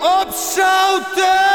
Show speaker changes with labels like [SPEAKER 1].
[SPEAKER 1] Op zouten!